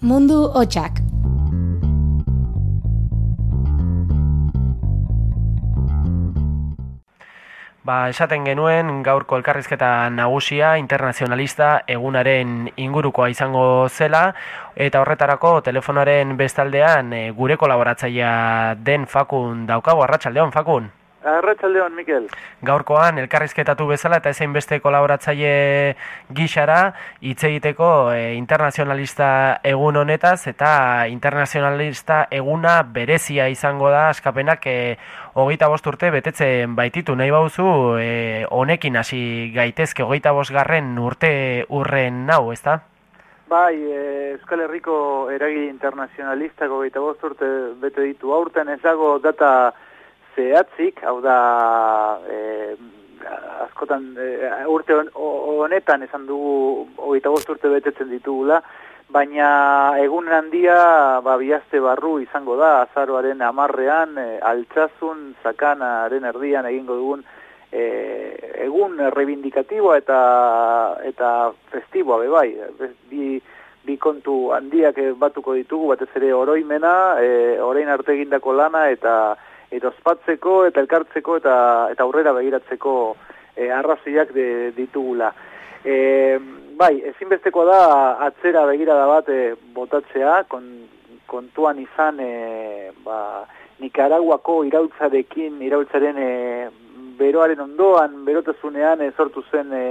Mundu hotxak. Ba, esaten genuen gaurko elkarrizketa nagusia internazionalista egunaren ingurukoa izango zela eta horretarako telefonaren bestaldean e, gure kolaboratzailea den Fakun daukago arratsaldeon Fakun. Arratxaldeon, Mikel. Gaurkoan, elkarrizketatu bezala eta ezein beste kolaboratzaile gixara, hitz egiteko e, internazionalista egun honetaz, eta internazionalista eguna berezia izango da, askapenak e, hogeita bost urte betetzen baititu nahi bauzu, e, honekin hasi gaitezke hogeita bost garren urte urren nau, ezta? Bai, Euskal Herriko eragi internazionalista hogeita bost urte bete ditu aurten ez dago data zehatzik, hau da e, askotan e, urte honetan esan dugu hogeita bost urte betetzen ditugula, baina egun handia ba, bihazte barru izango da, azaroaren amarrean, e, altxazun, zakanaren erdian egingo dugun e, egun reivindikatiboa eta eta festiboa bebai, bi, bi kontu handiak batuko ditugu, batez ere oroimena, e, orain arte egindako lana eta eta ospatzeko eta elkartzeko eta eta aurrera begiratzeko e, arrazoiak de, ditugula. E, bai, ezinbestekoa da atzera begirada bat e, botatzea, kon, kontuan izan e, ba, Nicaraguako irautzarekin, irautzaren e, beroaren ondoan, berotazunean e, sortu zen e,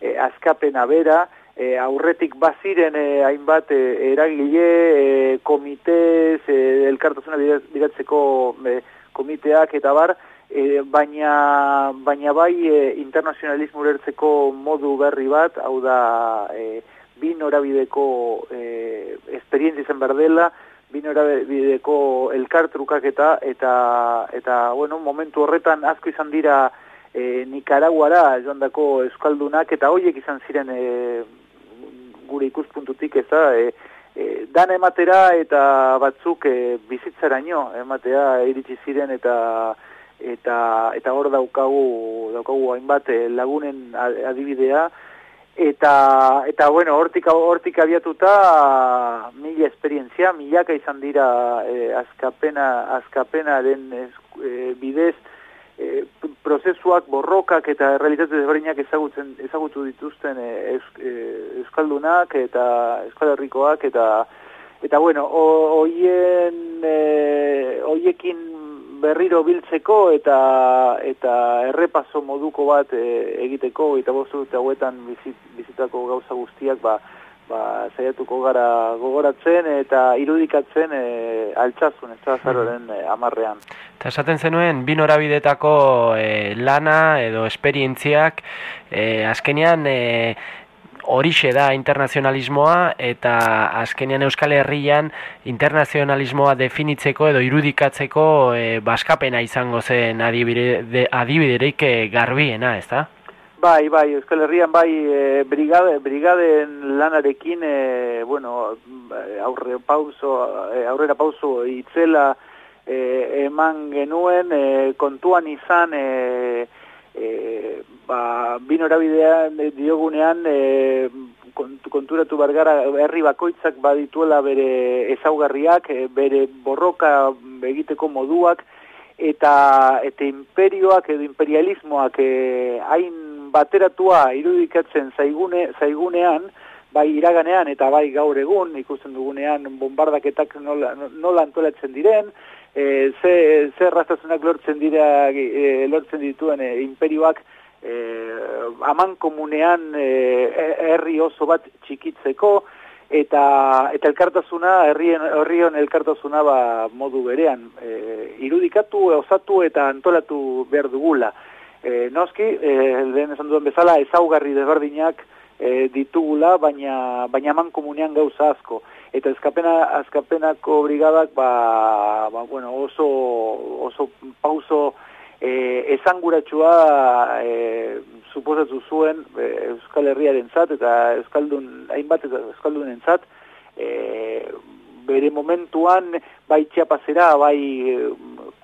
e, askapena bera, e, aurretik baziren e, hainbat e, eragile, e, komitez, e, elkartasuna biratzeko e, komiteak eta bar, e, baina, baina bai e, internazionalismo urertzeko modu berri bat, hau da e, bi norabideko e, esperientzia izan berdela, bi norabideko elkartrukak eta, eta, eta bueno, momentu horretan asko izan dira e, Nicaraguara joan dako eskaldunak eta hoiek izan ziren e, gure ikuspuntutik ez da, e, e, dan ematera eta batzuk e, bizitzaraino ematea iritsi ziren eta eta eta hor daukagu daukagu hainbat e, lagunen adibidea. Eta eta bueno hortik hortik abiatuta mila esperientzia milaka izan dira e, azkapena azkapenaren e, bidez e, prozesuak borrokak eta realitate desberdinak ezagutzen ezagutu dituzten e, e, euskaldunak eta euskal herrikoak eta eta bueno hoien e, hoiekin berriro biltzeko eta eta errepaso moduko bat e, egiteko eta bostu hauetan bizit, bizitako gauza guztiak ba ba, zaiatuko gara gogoratzen eta irudikatzen e, altxazun, ez da zaroren e, amarrean. Eta esaten zenuen, bin horabidetako e, lana edo esperientziak, e, azkenean e, horixe da internazionalismoa eta azkenean Euskal Herrian internazionalismoa definitzeko edo irudikatzeko e, baskapena izango zen adibidereik garbiena, ez da? Bai, bai, Euskal Herrian bai e, brigade, brigaden lanarekin, e, bueno, aurre pauso, aurrera pauso itzela e, eman genuen, e, kontuan izan, e, e, ba, binorabidean diogunean, e, konturatu bargara herri bakoitzak badituela bere ezaugarriak, bere borroka egiteko moduak, eta eta imperioak edo imperialismoak eh, hain bateratua irudikatzen zaigune, zaigunean, bai iraganean eta bai gaur egun, ikusten dugunean bombardaketak nola, nola antolatzen diren, e, ze, ze rastazunak lortzen dira, e, lortzen dituen e, imperioak, e, aman komunean e, herri oso bat txikitzeko, eta eta elkartasuna herrien herrion elkartasuna ba modu berean e, irudikatu osatu eta antolatu behar dugula E, noski, e, lehen esan duen bezala, ezaugarri desberdinak e, ditugula, baina, baina man komunean gauza asko. Eta ezkapena, azkapenako brigadak, ba, ba, bueno, oso, oso pauso e, esanguratsua e, suposatu zuen e, Euskal Herriaren zat, eta Euskaldun, hainbat eta Euskaldunen zat, e, bere momentuan, bai txapazera, bai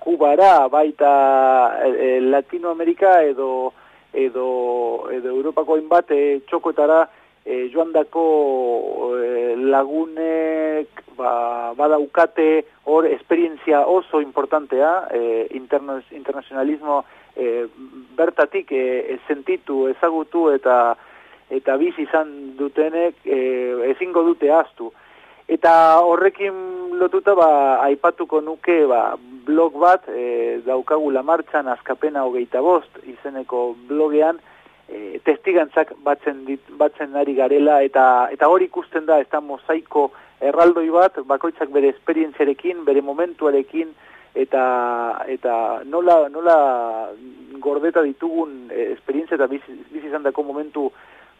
Kubara, baita e, Latinoamerika edo edo edo Europako hainbat e, txokoetara e, joan dako e, lagunek ba, badaukate hor esperientzia oso importantea, e, internazionalismo e, bertatik e, sentitu, ezagutu eta eta bizi izan dutenek e, ezingo dute aztu. Eta horrekin lotuta ba, aipatuko nuke ba, blog bat e, daukagula martxan azkapena hogeita bost izeneko blogean, e, testigantzak batzen, dit, batzen ari garela eta eta hori ikusten da ez da mozaiko erraldoi bat bakoitzak bere esperientziarekin, bere momentuarekin eta eta nola, nola gordeta ditugun e, esperientzia eta bizi, bizi izan dako momentu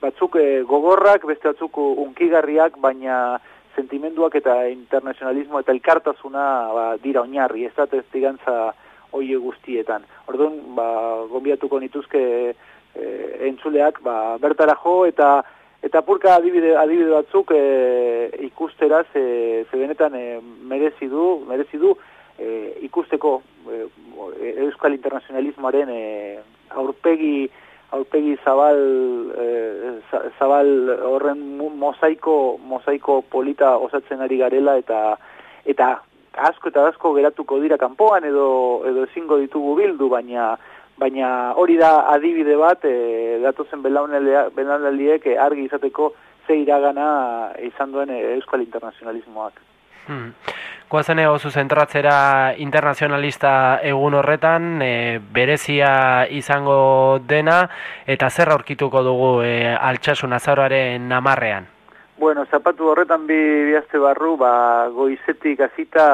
batzuk e, gogorrak, beste batzuk unkigarriak, baina sentimenduak eta internazionalismo eta elkartasuna ba, dira oinarri, ez da testigantza oie guztietan. Orduan, ba, gombiatuko nituzke e, entzuleak ba, bertara jo eta eta purka adibide, adibide batzuk e, ikusteraz e, ze benetan e, merezi du, merezi du e, ikusteko e, euskal internazionalismoaren e, aurpegi aurpegi zabal e, zabal horren mozaiko mozaiko polita osatzen ari garela eta eta asko eta asko geratuko dira kanpoan edo edo ezingo ditugu bildu baina baina hori da adibide bat e, datozen belaunaldiek e, argi izateko ze iragana izan duen euskal internazionalismoak. Hmm. Koazen oso zentratzera internazionalista egun horretan, e, berezia izango dena, eta zer aurkituko dugu e, altxasun azaroaren namarrean? Bueno, zapatu horretan bi bihazte barru, ba, goizetik azita,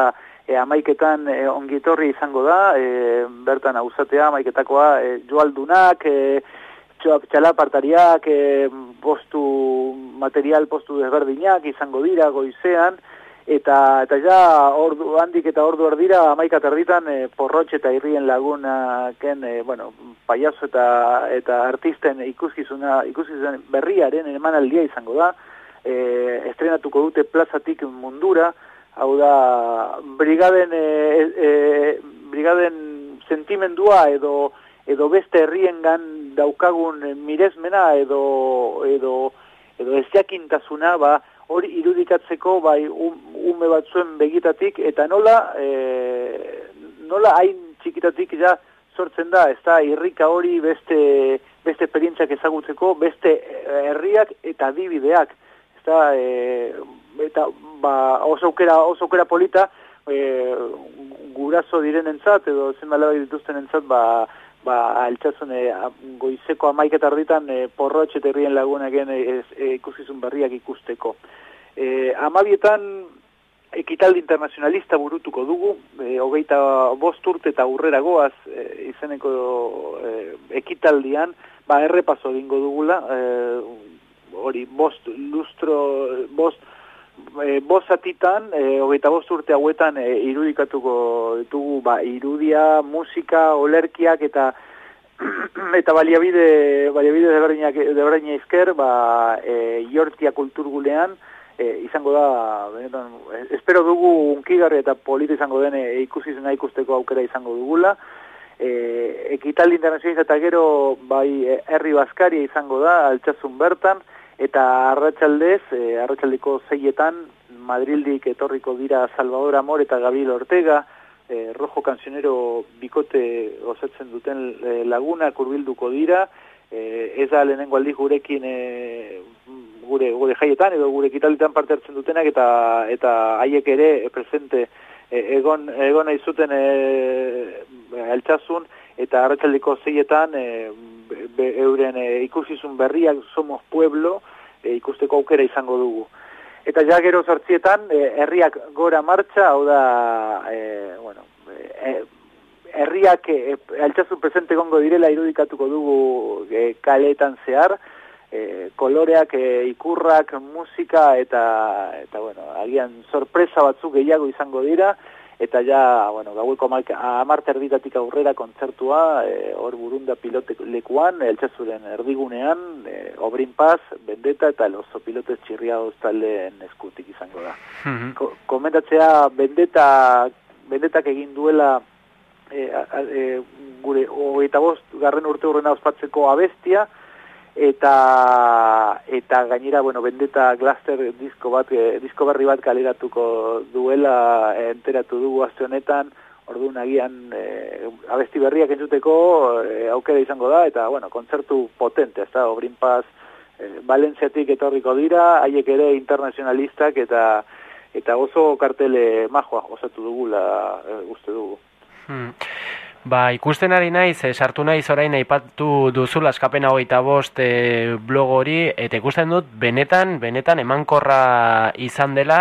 e, amaiketan e, ongitorri izango da, e, bertan auzatea amaiketakoa e, joaldunak, e, txalapartariak, e, postu, material postu desberdinak izango dira goizean, eta eta ja ordu handik eta ordu erdira amaika terditan e, porrotxe eta irrien lagunaken e, bueno, payaso eta eta artisten ikuskizuna ikuskizun berriaren emanaldia izango da. E, estrenatuko dute plazatik mundura hau da brigaden e, e, brigaden sentimendua edo edo beste herriengan daukagun miresmena edo edo edo ezjakintasuna ba hori irudikatzeko bai um, ume batzuen begitatik eta nola e, nola hain txikitatik ja sortzen da ez da irrika hori beste beste esperientziak ezagutzeko beste herriak eta dibideak ez da e, eta ba, oso aukera oso aukera polita e, guraso direnentzat edo zenbala dituzten entzat ba ba altzasun e, goizeko 11 tarditan e, porrotxe terrien lagunaken e, e, ikusizun berriak ikusteko. E, amabietan ekitaldi internazionalista burutuko dugu, e, hogeita bost urte eta urrera goaz e, izeneko e, ekitaldian, ba errepaso dingo dugula, e, hori bost lustro, bost e, bost atitan, e, hogeita bost urte hauetan e, irudikatuko ditugu ba, irudia, musika, olerkiak eta eta baliabide, baliabide de izker, ba, e, iortia kulturgulean, e, izango da, benetan, espero dugu unkigarri eta polita izango den e, ikusi zena ikusteko aukera izango dugula, e, ekitaldi internazionista eta gero bai herri baskaria izango da, altxazun bertan, Eta arratsaldez, e, arratsaldeko zeietan, Madrildik etorriko dira Salvador Amor eta Gabriel Ortega, e, rojo kanzionero bikote osatzen duten e, laguna kurbilduko dira, e, ez da lehenengo aldiz gurekin e, gure, gure jaietan edo gure kitalitan parte hartzen dutenak eta eta haiek ere presente egon, egon nahi zuten e, altxasun eta arratsaldeko zeietan e, euren e, ikusizun berriak somos pueblo e, ikusteko aukera izango dugu. Eta ja gero zartzietan, e, herriak gora martxa, hau da, e, bueno, e, herriak e, altxasun presente gongo direla irudikatuko dugu e, kaleetan zehar, e, koloreak, e, ikurrak, musika eta, eta bueno, agian sorpresa batzuk gehiago izango dira, eta ja, bueno, gaueko amarte erditatik aurrera kontzertua, e, hor burunda pilote lekuan, eltsazuren erdigunean, e, obrin paz, bendeta eta lozo pilote txirria talde eskutik izango da. Mm komentatzea, bendeta, bendetak egin duela e, e, gure hogeita bost garren urte horrena ospatzeko abestia, eta eta gainera bueno Vendetta Glaster disko bat e, disko berri bat kaleratuko duela e, enteratu dugu aste honetan. Orduan agian e, abesti berriak entzuteko e, aukera izango da eta bueno kontzertu potente ezta? Obrin Paz e, Valentziatik etorriko dira haiek ere internazionalistak eta eta oso kartele majoa osatu dugula e, uste dugu. Hmm. Ba, ikusten ari naiz, e, sartu naiz orain aipatu duzula askapena hogeita bost e, blog hori, eta ikusten dut, benetan, benetan, emankorra izan dela,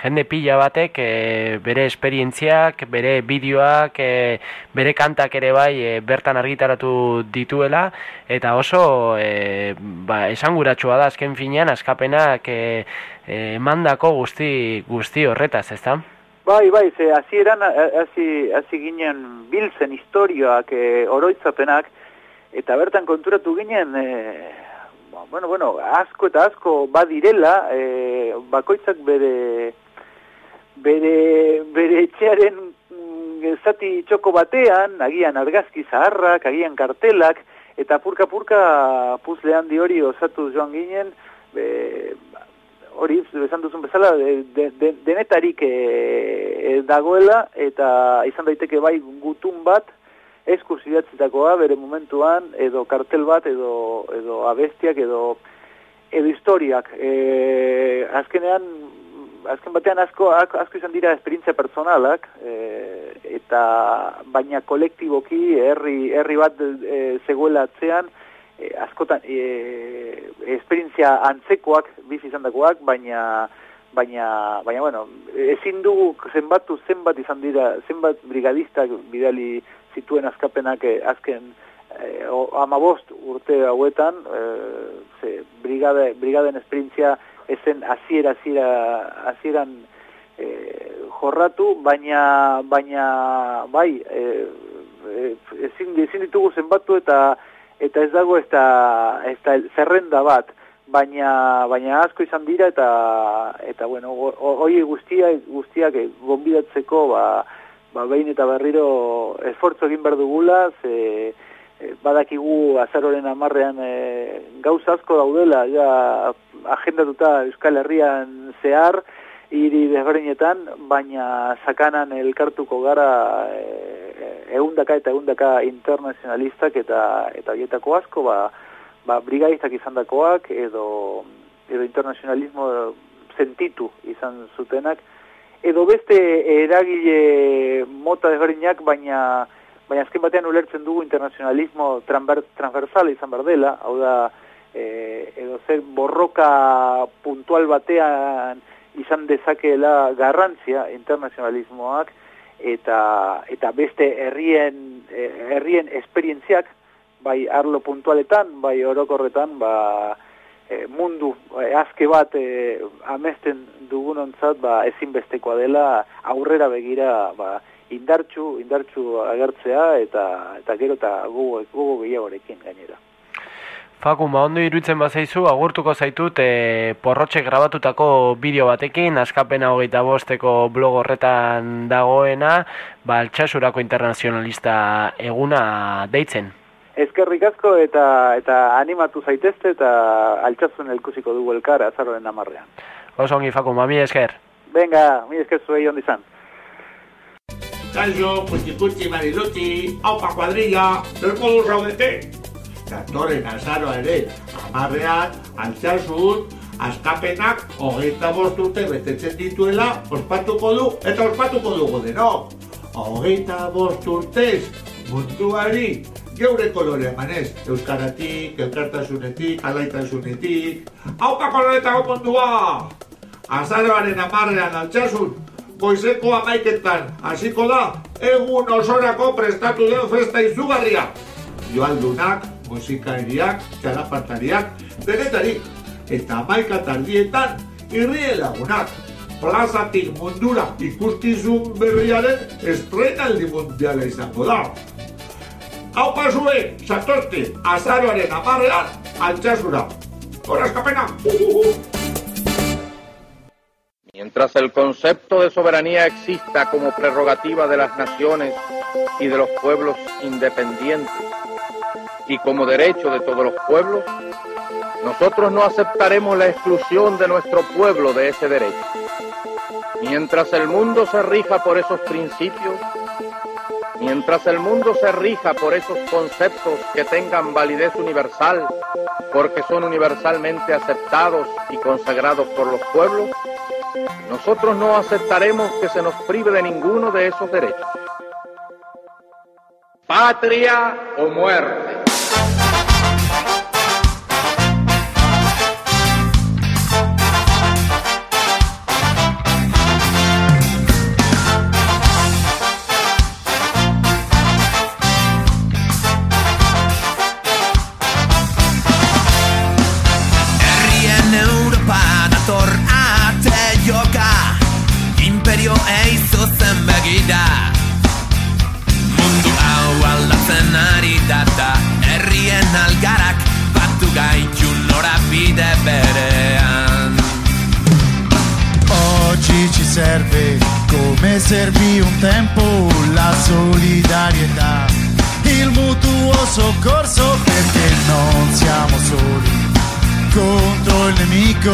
jende pila batek e, bere esperientziak, bere bideoak, e, bere kantak ere bai e, bertan argitaratu dituela, eta oso e, ba, esanguratsua da azken finean askapenak emandako guzti, guzti horretaz, ez da? Bai, bai, ze hasieran hasi hasi ginen biltzen historioak e, oroitzapenak eta bertan konturatu ginen e, bueno, bueno, asko eta asko badirela, e, bakoitzak bere bere bere etxearen mm, zati txoko batean, agian argazki zaharrak, agian kartelak eta purka purka puzlean di hori osatu joan ginen, be, hori esan duzun bezala de, de, denetarik e, dagoela eta izan daiteke bai gutun bat eskursidatzetakoa bere momentuan edo kartel bat edo, edo abestiak edo edo historiak. E, azkenean azken batean asko, asko izan dira esperientzia personalak e, eta baina kolektiboki herri, herri bat e, zegoela atzean e, askotan e, esperientzia antzekoak bizi izan dagoak, baina baina baina bueno, ezin dugu zenbatu zenbat izan dira, zenbat brigadistak bidali zituen azkapenak e, azken e, amabost urte hauetan, e, ze brigade, brigaden esperientzia ezen aziera, aziera, azieran e, jorratu, baina, baina bai, e, e, ezin, ezin ditugu zenbatu eta eta ez dago ez da, ez da zerrenda bat, baina, baina asko izan dira eta eta bueno, hoi guztia, guztiak gonbidatzeko ba, ba behin eta berriro esfortzo egin behar dugula, ze e, badakigu azaroren amarrean e, gauza asko daudela, ja agendatuta Euskal Herrian zehar, hiri desberdinetan, baina sakanan elkartuko gara eundaka eta eundaka internazionalistak eta eta hietako asko, ba, ba brigadistak izandakoak edo, edo internazionalismo sentitu izan zutenak, edo beste eragile mota desberdinak, baina baina azken batean ulertzen dugu internazionalismo transversal izan berdela, hau da, e, edo zer borroka puntual batean izan dezakeela garrantzia internazionalismoak eta eta beste herrien e, herrien esperientziak bai arlo puntualetan bai orokorretan ba e, mundu e, azke bat e, amesten dugunontzat ba ezinbestekoa dela aurrera begira ba indartxu indartxu agertzea eta eta gero ta gogo gogo gehiagorekin gainera Faku, ma ondo iruditzen bazaizu, agurtuko zaitut e, porrotxe grabatutako bideo batekin, askapena hogeita bosteko blog horretan dagoena, ba, altxasurako internazionalista eguna deitzen. Ezkerrik asko eta eta animatu zaitezte eta altxasun elkusiko dugu elkar azarroren amarrean. Oso ongi, Faku, ma mi esker. Venga, mi esker zuei ondizan. Kaixo, putzi mariluti, haupa kuadrilla, del modu raudete datorren azaroa ere, amarrean, altxasut, askapenak hogeita urte betetzen dituela, ospatuko du, eta ospatuko dugu deno. Hogeita urtez, munduari, geure kolore emanez, euskaratik, elkartasunetik, alaitasunetik, hauka koloretako mundua! Azaroaren amarrean altxasut, goizeko amaiketan, hasiko da, egun osorako prestatu den festa izugarria. Joaldunak, musikariak, txalapartariak, denetarik, eta maika tardietan irrie lagunak. Plazatik mundura ikustizun berriaren estrenaldi mundiala izango da. Hau pasue, satozte, azaroaren amarrean, altxasura. Horas kapena! Mientras el concepto de soberanía exista como prerrogativa de las naciones y de los pueblos independientes, y como derecho de todos los pueblos, Nosotros no aceptaremos la exclusión de nuestro pueblo de ese derecho. Mientras el mundo se rija por esos principios, mientras el mundo se rija por esos conceptos que tengan validez universal, porque son universalmente aceptados y consagrados por los pueblos, nosotros no aceptaremos que se nos prive de ninguno de esos derechos. Patria o muerte. Serve come servì un tempo la solidarietà, il mutuo soccorso perché non siamo soli contro il nemico,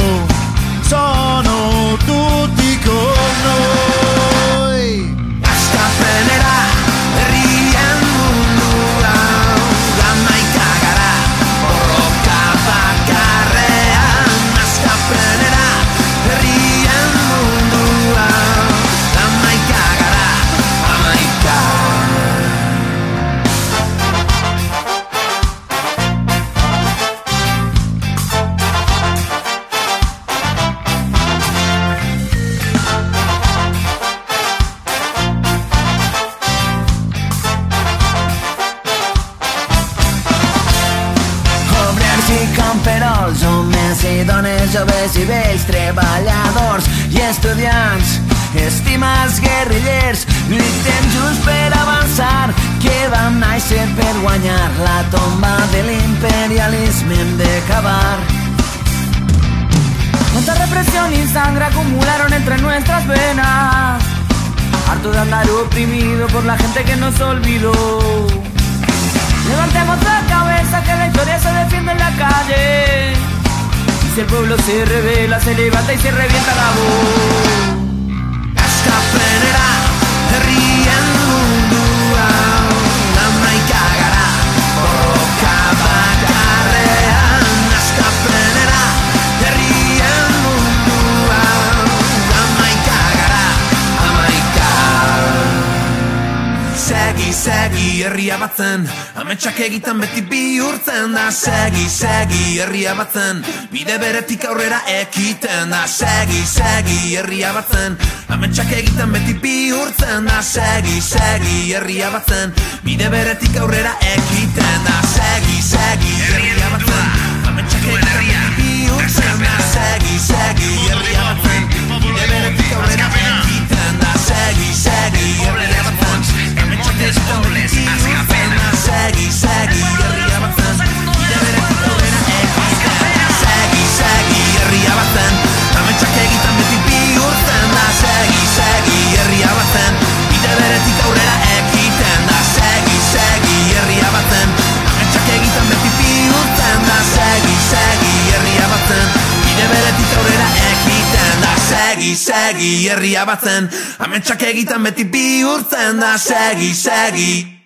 sono tutti con noi. Néixer per guanyar la tomba de l'imperialisme hem d'acabar. Cuánta represión y sangre acumularon entre nuestras venas, harto de andar oprimido por la gente que nos olvidó. Levantemos la cabeza que la historia se defiende en la calle si el pueblo se revela, se levanta y se revienta la voz. Escapenera, herrian mundua, herria batzen, Ametsak egiten beti bihurtzen da. Segi, segi, herria batzen Bide beretik aurrera ekiten da. Segi, segi, herria batzen Ametsak egiten beti bihurtzen da. Segi, segi, herria batzen Bide beretik aurrera ekiten da. Segi, segi, herria batzen Ametsak egiten beti bihurtzen da. Segi, segi, herria batzen Bide beretik aurrera ekiten Segi, herria batzen Ametsak egiten beti bihurtzen da. Segi, segi